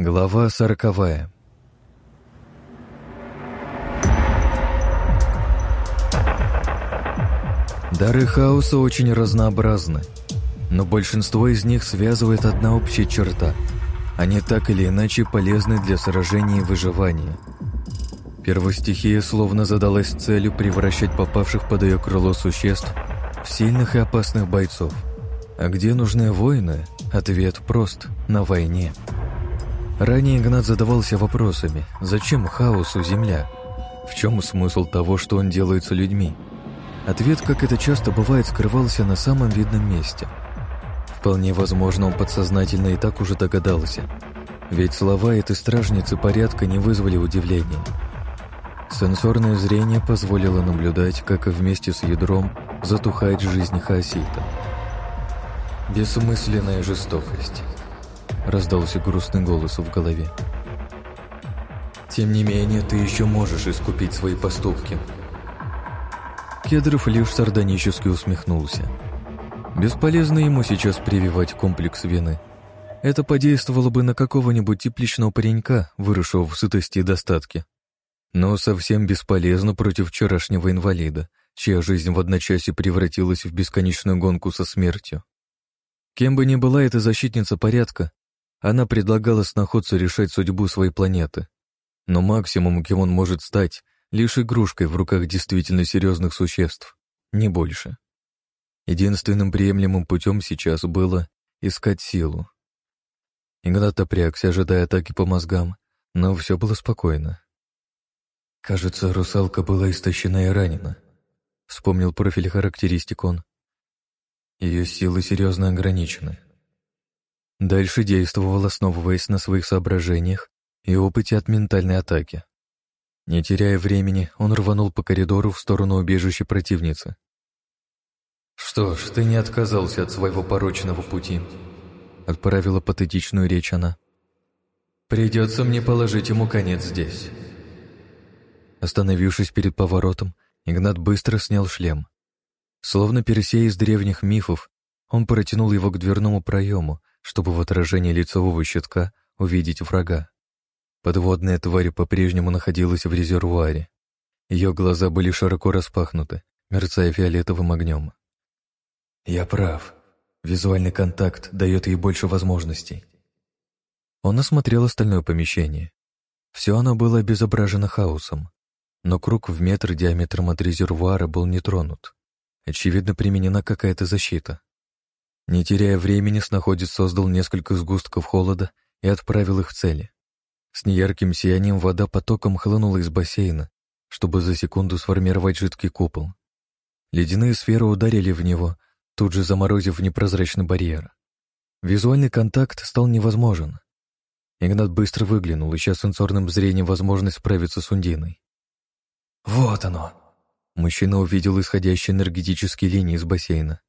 Глава сороковая Дары хаоса очень разнообразны, но большинство из них связывает одна общая черта. Они так или иначе полезны для сражения и выживания. Первостихия словно задалась целью превращать попавших под ее крыло существ в сильных и опасных бойцов. А где нужны воины? Ответ прост – на войне. Ранее Игнат задавался вопросами, зачем хаосу Земля? В чем смысл того, что он делает с людьми? Ответ, как это часто бывает, скрывался на самом видном месте. Вполне возможно, он подсознательно и так уже догадался. Ведь слова этой стражницы порядка не вызвали удивления. Сенсорное зрение позволило наблюдать, как вместе с ядром затухает жизнь хаосита. «Бессмысленная жестокость», — раздался грустный голос в голове. «Тем не менее, ты еще можешь искупить свои поступки». Кедров лишь сардонически усмехнулся. Бесполезно ему сейчас прививать комплекс вины. Это подействовало бы на какого-нибудь тепличного паренька, выросшего в сытости и достатке. Но совсем бесполезно против вчерашнего инвалида, чья жизнь в одночасье превратилась в бесконечную гонку со смертью. Кем бы ни была эта защитница порядка, она предлагала сноходцу решать судьбу своей планеты. Но максимум, кем он может стать, лишь игрушкой в руках действительно серьезных существ, не больше. Единственным приемлемым путем сейчас было искать силу. Игнат опрягся, ожидая атаки по мозгам, но все было спокойно. Кажется, русалка была истощена и ранена. Вспомнил профиль характеристик он. Ее силы серьезно ограничены. Дальше действовал, основываясь на своих соображениях и опыте от ментальной атаки. Не теряя времени, он рванул по коридору в сторону убежища противницы. «Что ж, ты не отказался от своего порочного пути», — отправила патетичную речь она. «Придется мне положить ему конец здесь». Остановившись перед поворотом, Игнат быстро снял шлем. Словно Персей из древних мифов, он протянул его к дверному проему, чтобы в отражении лицевого щитка увидеть врага. Подводная тварь по-прежнему находилась в резервуаре. Ее глаза были широко распахнуты, мерцая фиолетовым огнем. «Я прав. Визуальный контакт дает ей больше возможностей». Он осмотрел остальное помещение. Все оно было обезображено хаосом, но круг в метр диаметром от резервуара был не тронут. Очевидно, применена какая-то защита. Не теряя времени, снаходец создал несколько сгустков холода и отправил их в цели. С неярким сиянием вода потоком хлынула из бассейна, чтобы за секунду сформировать жидкий купол. Ледяные сферы ударили в него, тут же заморозив непрозрачный барьер. Визуальный контакт стал невозможен. Игнат быстро выглянул, ища сенсорным зрением возможность справиться с Ундиной. «Вот оно!» Мужчина увидел исходящие энергетические линии из бассейна.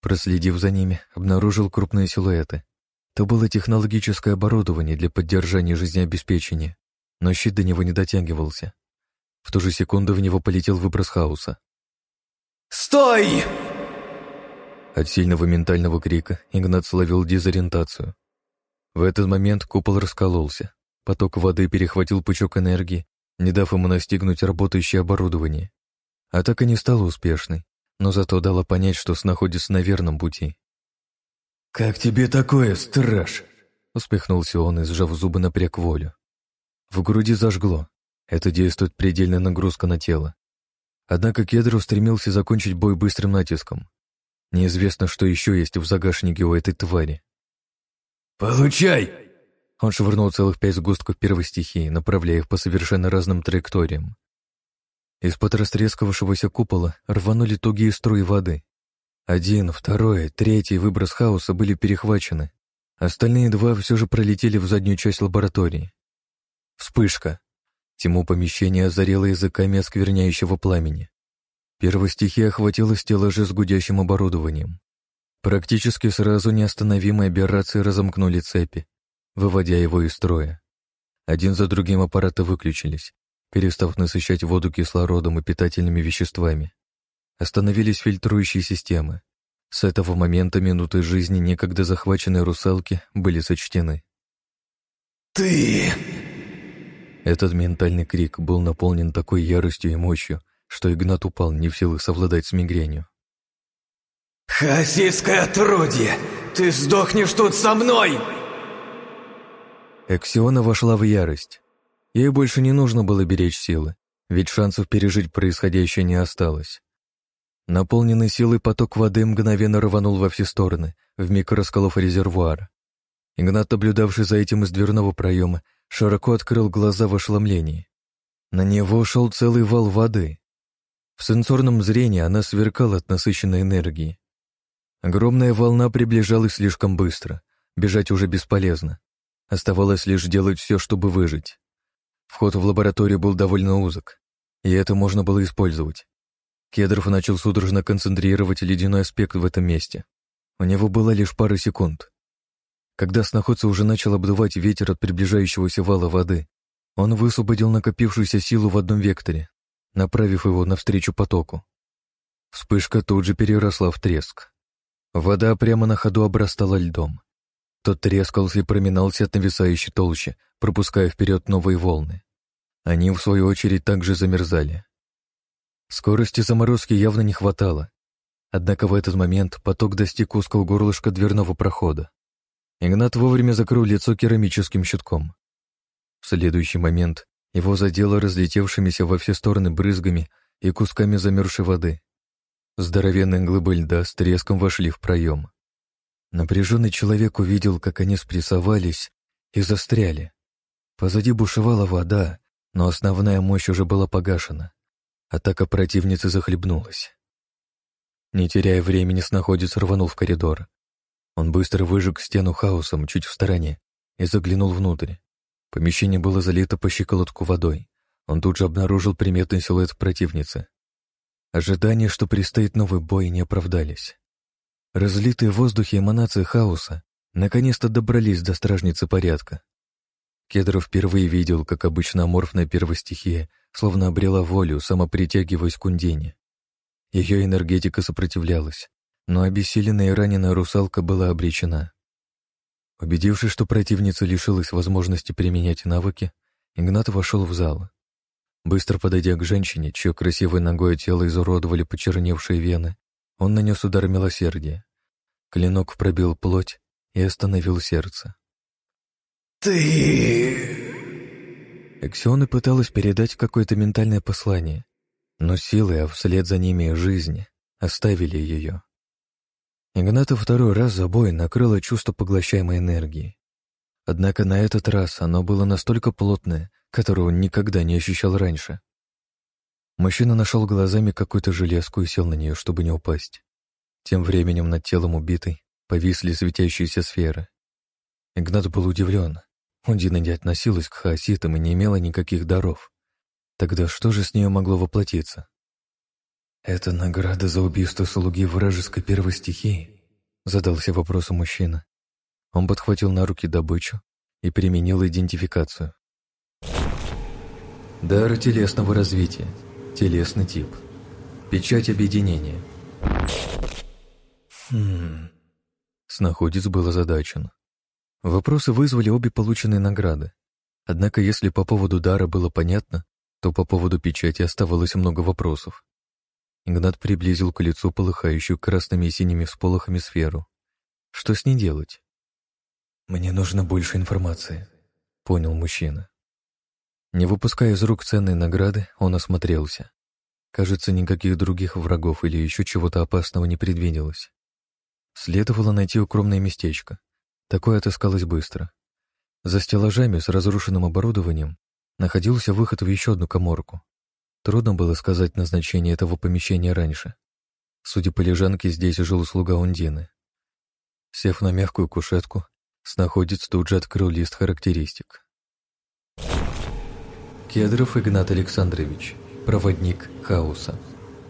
Проследив за ними, обнаружил крупные силуэты. То было технологическое оборудование для поддержания жизнеобеспечения, но щит до него не дотягивался. В ту же секунду в него полетел выброс хаоса. «Стой!» От сильного ментального крика Игнат словил дезориентацию. В этот момент купол раскололся. Поток воды перехватил пучок энергии, не дав ему настигнуть работающее оборудование. Атака не стала успешной, но зато дала понять, что находится на верном пути. «Как тебе такое, страж?» Успехнулся он и, сжав зубы, напряг волю. В груди зажгло. Это действует предельная нагрузка на тело. Однако Кедр устремился закончить бой быстрым натиском. Неизвестно, что еще есть в загашнике у этой твари. «Получай!» Он швырнул целых пять сгустков первой стихии, направляя их по совершенно разным траекториям. Из-под растрескавшегося купола рванули тугие струи воды. Один, второй, третий выброс хаоса были перехвачены. Остальные два все же пролетели в заднюю часть лаборатории. Вспышка. Тьму помещения озарило языками оскверняющего пламени. Первая стихия охватила стеллажи с гудящим оборудованием. Практически сразу неостановимые операции разомкнули цепи, выводя его из строя. Один за другим аппараты выключились, перестав насыщать воду кислородом и питательными веществами. Остановились фильтрующие системы. С этого момента минуты жизни некогда захваченной русалки были сочтены. «Ты!» Этот ментальный крик был наполнен такой яростью и мощью, что Игнат упал, не в силах совладать с мигренью. «Хаоситское отродье! Ты сдохнешь тут со мной!» Эксиона вошла в ярость. Ей больше не нужно было беречь силы, ведь шансов пережить происходящее не осталось. Наполненный силой поток воды мгновенно рванул во все стороны, вмиг расколов резервуар. Игнат, наблюдавший за этим из дверного проема, широко открыл глаза в ошеломлении. На него шел целый вал воды. В сенсорном зрении она сверкала от насыщенной энергии. Огромная волна приближалась слишком быстро, бежать уже бесполезно. Оставалось лишь делать все, чтобы выжить. Вход в лабораторию был довольно узок, и это можно было использовать. Кедров начал судорожно концентрировать ледяной аспект в этом месте. У него было лишь пара секунд. Когда сноходца уже начал обдувать ветер от приближающегося вала воды, он высвободил накопившуюся силу в одном векторе, направив его навстречу потоку. Вспышка тут же переросла в треск. Вода прямо на ходу обрастала льдом. Тот трескался и проминался от нависающей толщи, пропуская вперед новые волны. Они, в свою очередь, также замерзали. Скорости заморозки явно не хватало. Однако в этот момент поток достиг узкого горлышка дверного прохода. Игнат вовремя закрыл лицо керамическим щитком. В следующий момент его задело разлетевшимися во все стороны брызгами и кусками замерзшей воды. Здоровенные глыбы льда с треском вошли в проем. Напряженный человек увидел, как они спрессовались и застряли. Позади бушевала вода, но основная мощь уже была погашена. Атака противницы захлебнулась. Не теряя времени, снаходец рванул в коридор. Он быстро выжег стену хаосом чуть в стороне и заглянул внутрь. Помещение было залито по щиколотку водой. Он тут же обнаружил приметный силуэт противницы. Ожидания, что предстоит новый бой, не оправдались. Разлитые в воздухе эманации хаоса наконец-то добрались до стражницы порядка. Кедров впервые видел, как обычно аморфная первостихия словно обрела волю, самопритягиваясь к Кундине. Ее энергетика сопротивлялась, но обессиленная и раненая русалка была обречена. Убедившись, что противница лишилась возможности применять навыки, Игнат вошел в зал. Быстро подойдя к женщине, чье красивое ногое тело изуродовали почерневшие вены, он нанес удар милосердия. Клинок пробил плоть и остановил сердце. «Ты...» Эксиона пыталась передать какое-то ментальное послание, но силы, а вслед за ними жизни, оставили ее. Игната второй раз за бой накрыло чувство поглощаемой энергии. Однако на этот раз оно было настолько плотное, которого он никогда не ощущал раньше. Мужчина нашел глазами какую-то железку и сел на нее, чтобы не упасть. Тем временем над телом убитой повисли светящиеся сферы. Игнат был удивлен. Ундина не относилась к хаоситам и не имела никаких даров. Тогда что же с нее могло воплотиться? «Это награда за убийство слуги вражеской первой стихии?» Задался вопросом мужчина. Он подхватил на руки добычу и применил идентификацию. Дар телесного развития. Телесный тип. Печать объединения. Хм. Снаходец был озадачен. Вопросы вызвали обе полученные награды. Однако, если по поводу дара было понятно, то по поводу печати оставалось много вопросов. Игнат приблизил к лицу полыхающую красными и синими всполохами сферу. Что с ней делать? «Мне нужно больше информации», — понял мужчина. Не выпуская из рук ценные награды, он осмотрелся. Кажется, никаких других врагов или еще чего-то опасного не предвиделось. Следовало найти укромное местечко. Такое отыскалось быстро. За стеллажами с разрушенным оборудованием находился выход в еще одну коморку. Трудно было сказать назначение этого помещения раньше. Судя по лежанке, здесь жил слуга Ундины. Сев на мягкую кушетку, снаходец тут же открыл лист характеристик. Кедров Игнат Александрович, проводник хаоса.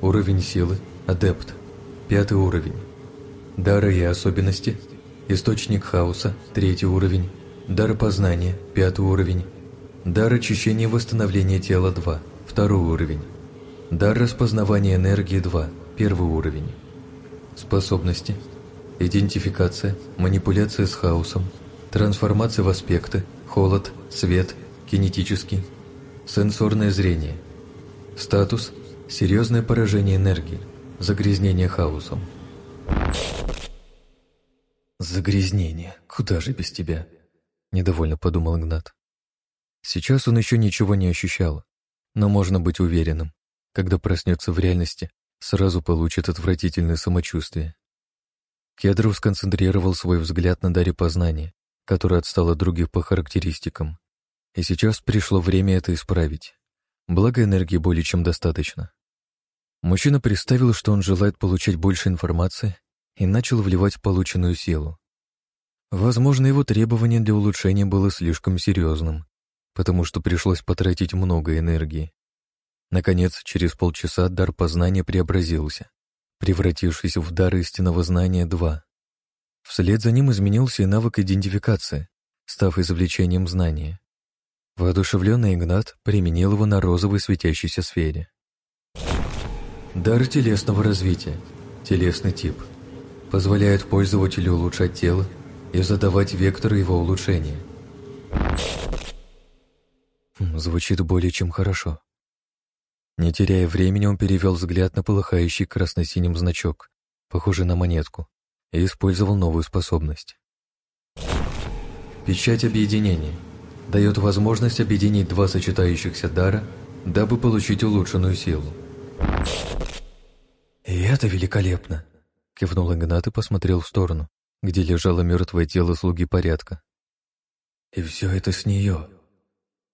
Уровень силы – адепт. Пятый уровень. Дары и особенности – источник хаоса – третий уровень. Дар познания – пятый уровень. Дар очищения и восстановления тела – 2, второй уровень. Дар распознавания энергии – 2, первый уровень. Способности – идентификация, манипуляция с хаосом, трансформация в аспекты, холод, свет, кинетический, сенсорное зрение. Статус – серьезное поражение энергии, загрязнение хаосом. «Загрязнение, куда же без тебя?» – недовольно подумал Игнат. Сейчас он еще ничего не ощущал, но можно быть уверенным, когда проснется в реальности, сразу получит отвратительное самочувствие. Кедров сконцентрировал свой взгляд на даре познания, который отстал от других по характеристикам. И сейчас пришло время это исправить. Благо энергии более чем достаточно. Мужчина представил, что он желает получать больше информации и начал вливать полученную силу. Возможно, его требование для улучшения было слишком серьезным, потому что пришлось потратить много энергии. Наконец, через полчаса дар познания преобразился, превратившись в дар истинного знания 2. Вслед за ним изменился и навык идентификации, став извлечением знания. Воодушевленный Игнат применил его на розовой светящейся сфере. Дар телесного развития. Телесный тип. Позволяет пользователю улучшать тело и задавать векторы его улучшения. Хм, звучит более чем хорошо. Не теряя времени, он перевел взгляд на полыхающий красно-синим значок, похожий на монетку, и использовал новую способность. Печать объединения дает возможность объединить два сочетающихся дара, дабы получить улучшенную силу. «И это великолепно!» — кивнул Игнат и посмотрел в сторону, где лежало мертвое тело слуги порядка. «И все это с нее!»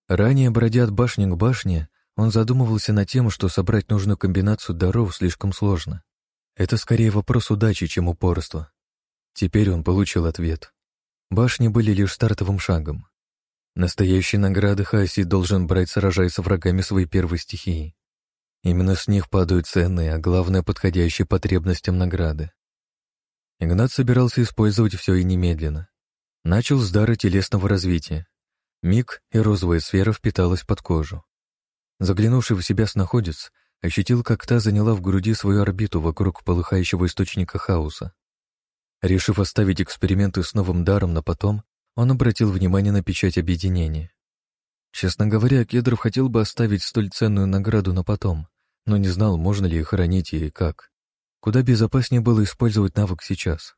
Ранее, бродя от башни к башне, он задумывался над тем, что собрать нужную комбинацию даров слишком сложно. Это скорее вопрос удачи, чем упорства. Теперь он получил ответ. Башни были лишь стартовым шагом. Настоящие награды Хаси должен брать, сражаясь с врагами своей первой стихии. Именно с них падают ценные, а главное, подходящие потребностям награды. Игнат собирался использовать все и немедленно. Начал с дара телесного развития. Миг, и розовая сфера впиталась под кожу. Заглянувший в себя снаходец ощутил, как та заняла в груди свою орбиту вокруг полыхающего источника хаоса. Решив оставить эксперименты с новым даром на потом, он обратил внимание на печать объединения. Честно говоря, Кедров хотел бы оставить столь ценную награду на потом, но не знал, можно ли хранить и как. Куда безопаснее было использовать навык сейчас.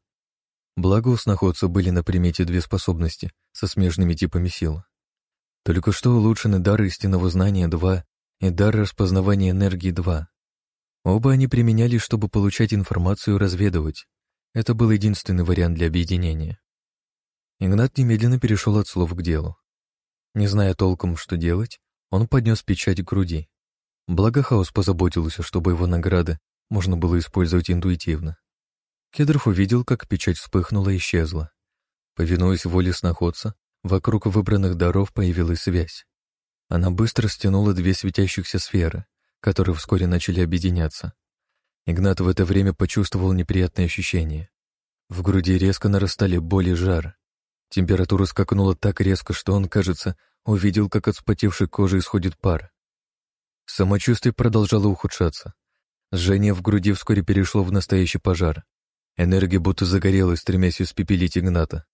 Благо у сноходца были на примете две способности со смежными типами сил. Только что улучшены дар истинного знания 2 и дар распознавания энергии 2. Оба они применялись, чтобы получать информацию и разведывать. Это был единственный вариант для объединения. Игнат немедленно перешел от слов к делу. Не зная толком, что делать, он поднес печать к груди. Благо Хаос позаботился, чтобы его награды можно было использовать интуитивно. Кедров увидел, как печать вспыхнула и исчезла. Повинуясь воле сноходца, вокруг выбранных даров появилась связь. Она быстро стянула две светящихся сферы, которые вскоре начали объединяться. Игнат в это время почувствовал неприятные ощущения. В груди резко нарастали боли и жар. Температура скакнула так резко, что он, кажется, увидел, как от спотевшей кожи исходит пар. Самочувствие продолжало ухудшаться. Жжение в груди вскоре перешло в настоящий пожар. Энергия будто загорелась, стремясь испепелить Игната.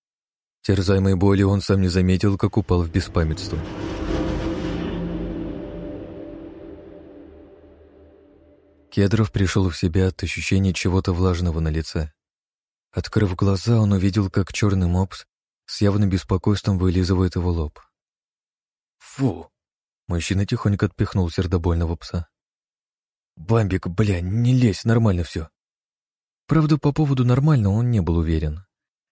Терзаемой болью он сам не заметил, как упал в беспамятство. Кедров пришел в себя от ощущения чего-то влажного на лице. Открыв глаза, он увидел, как черный мопс с явным беспокойством вылизывает его лоб. «Фу!» Мужчина тихонько отпихнул сердобольного пса. «Бамбик, бля, не лезь, нормально все». Правда, по поводу нормального он не был уверен.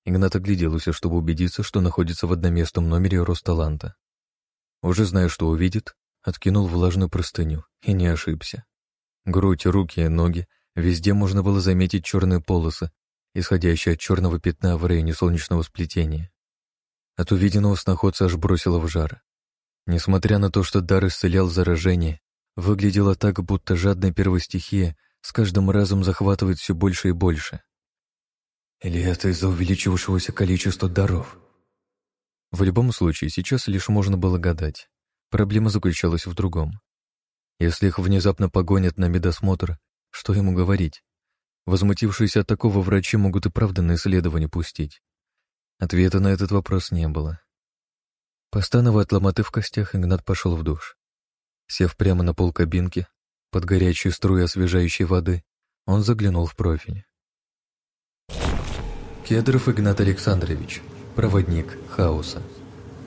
Игнат огляделся, чтобы убедиться, что находится в одноместном номере Росталанта. Уже зная, что увидит, откинул влажную простыню и не ошибся. Грудь, руки, ноги, везде можно было заметить черные полосы, исходящие от черного пятна в районе солнечного сплетения. От увиденного сноходца аж бросило в жар. Несмотря на то, что дар исцелял заражение, выглядело так, будто жадная первостихия с каждым разом захватывает все больше и больше. Или это из-за увеличившегося количества даров? В любом случае, сейчас лишь можно было гадать. Проблема заключалась в другом. Если их внезапно погонят на медосмотр, что ему говорить? Возмутившиеся от такого врачи могут и правда на исследование пустить. Ответа на этот вопрос не было. Постановая от ломоты в костях, Игнат пошел в душ. Сев прямо на пол кабинки, под горячую струю освежающей воды, он заглянул в профиль. Кедров Игнат Александрович, проводник хаоса.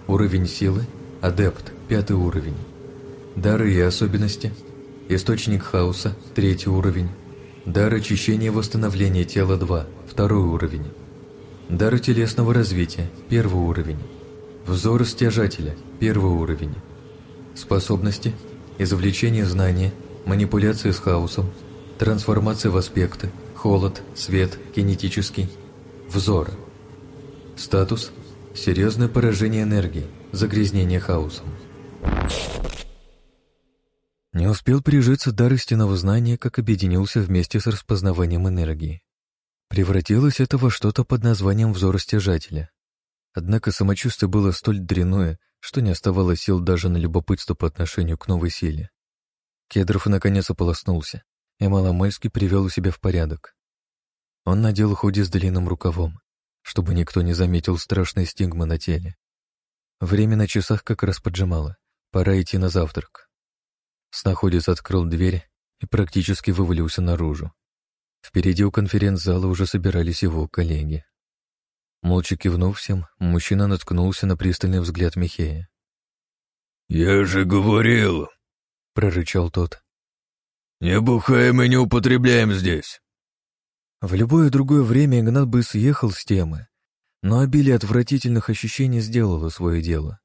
Уровень силы – адепт, пятый уровень. Дары и особенности – источник хаоса, третий уровень. Дар очищения и восстановления тела 2, второй уровень. Дар телесного развития, первый уровень. Взор стяжателя, первый уровень. Способности – извлечение знания, манипуляция с хаосом, трансформация в аспекты, холод, свет, кинетический – Взор. Статус – серьезное поражение энергии, загрязнение хаосом. Не успел прижиться дар истинного знания, как объединился вместе с распознаванием энергии. Превратилось это во что-то под названием взор стяжателя. Однако самочувствие было столь дряное, что не оставалось сил даже на любопытство по отношению к новой силе. Кедров наконец ополоснулся и маломальски привел себя в порядок. Он надел худи с длинным рукавом, чтобы никто не заметил страшной стигмы на теле. Время на часах как раз поджимало, пора идти на завтрак. Снаходец открыл дверь и практически вывалился наружу. Впереди у конференц-зала уже собирались его коллеги. Молча кивнув всем, мужчина наткнулся на пристальный взгляд Михея. «Я же говорил!» — прорычал тот. «Не бухаем и не употребляем здесь!» В любое другое время Игнат бы съехал с темы, но обилие отвратительных ощущений сделало свое дело.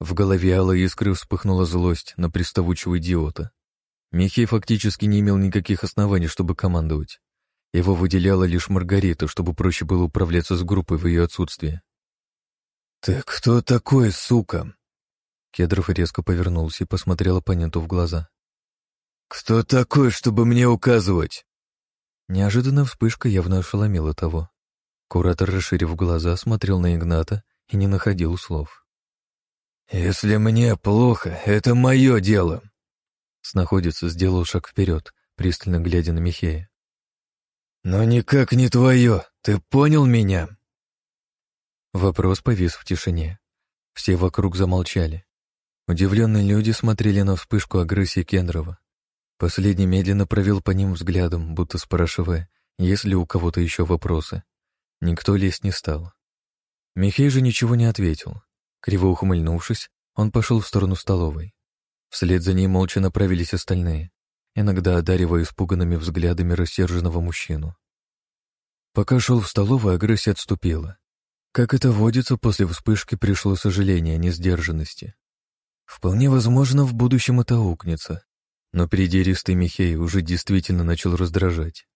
В голове Алла искры вспыхнула злость на приставучего идиота. Михей фактически не имел никаких оснований, чтобы командовать. Его выделяла лишь Маргарита, чтобы проще было управляться с группой в ее отсутствие. «Ты кто такой, сука?» Кедров резко повернулся и посмотрел оппоненту в глаза. «Кто такой, чтобы мне указывать?» Неожиданная вспышка явно ошеломила того. Куратор, расширив глаза, смотрел на Игната и не находил слов. «Если мне плохо, это мое дело!» Снаходец сделал шаг вперед, пристально глядя на Михея. «Но никак не твое, ты понял меня?» Вопрос повис в тишине. Все вокруг замолчали. Удивленные люди смотрели на вспышку агрессии Кендрова. Последний медленно провел по ним взглядом, будто спрашивая, есть ли у кого-то еще вопросы. Никто лезть не стал. Михей же ничего не ответил. Криво ухмыльнувшись, он пошел в сторону столовой. Вслед за ней молча направились остальные, иногда одаривая испуганными взглядами рассерженного мужчину. Пока шел в столовую, агрессия отступила. Как это водится, после вспышки пришло сожаление о несдержанности. Вполне возможно, в будущем это укнется, но придиристый Михей уже действительно начал раздражать.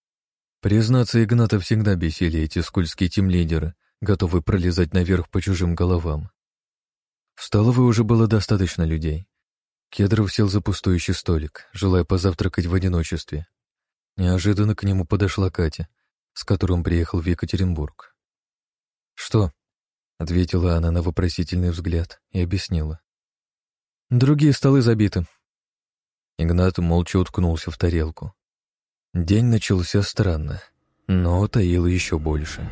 Признаться, Игната всегда бесили эти скользкие тимлидеры, готовые пролезать наверх по чужим головам. В столовой уже было достаточно людей. Кедров сел за пустующий столик, желая позавтракать в одиночестве. Неожиданно к нему подошла Катя, с которым приехал в Екатеринбург. «Что?» — ответила она на вопросительный взгляд и объяснила. «Другие столы забиты, Игнат молча уткнулся в тарелку. День начался странно, но таил еще больше.